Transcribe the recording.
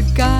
A guy